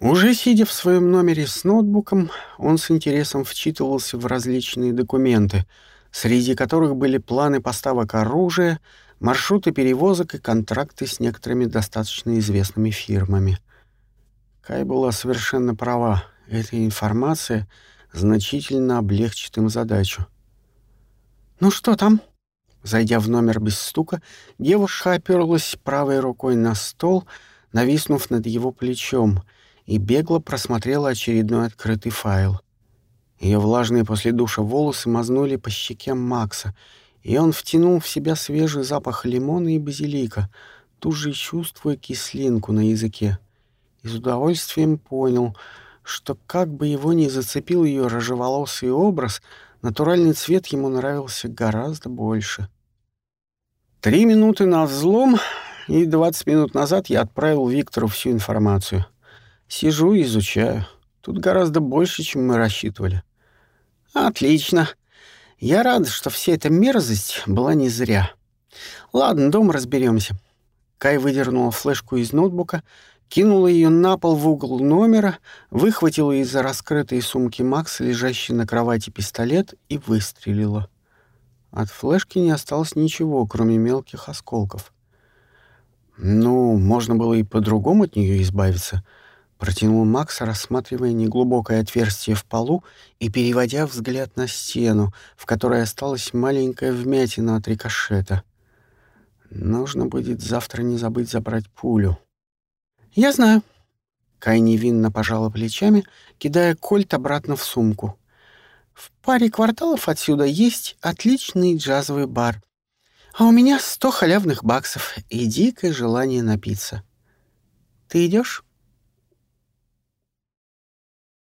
Уже сидя в своем номере с ноутбуком, он с интересом вчитывался в различные документы, среди которых были планы поставок оружия, маршруты перевозок и контракты с некоторыми достаточно известными фирмами. Кай была совершенно права. Эта информация значительно облегчит им задачу. «Ну что там?» Зайдя в номер без стука, девушка оперлась правой рукой на стол, нависнув над его плечом, и бегло просмотрела очередной открытый файл. Ее влажные после душа волосы мазнули по щеке Макса, и он втянул в себя свежий запах лимона и базилика, тут же чувствуя кислинку на языке. И с удовольствием понял, что как бы его ни зацепил ее рыжеволосый образ, натуральный цвет ему нравился гораздо больше. Три минуты на взлом, и двадцать минут назад я отправил Виктору всю информацию. Сижу и изучаю. Тут гораздо больше, чем мы рассчитывали. Отлично. Я рад, что вся эта мерзость была не зря. Ладно, дома разберемся. Кай выдернула флешку из ноутбука, кинула ее на пол в угол номера, выхватила из-за раскрытой сумки Макса, лежащий на кровати, пистолет и выстрелила. От флешки не осталось ничего, кроме мелких осколков. Ну, можно было и по-другому от нее избавиться — Протянул Макс, рассматривая неглубокое отверстие в полу и переводя взгляд на стену, в которой осталась маленькая вмятина от рикошета. Нужно будет завтра не забыть забрать пулю. «Я знаю». Кай невинно пожала плечами, кидая кольт обратно в сумку. «В паре кварталов отсюда есть отличный джазовый бар. А у меня сто халявных баксов и дикое желание напиться. Ты идешь?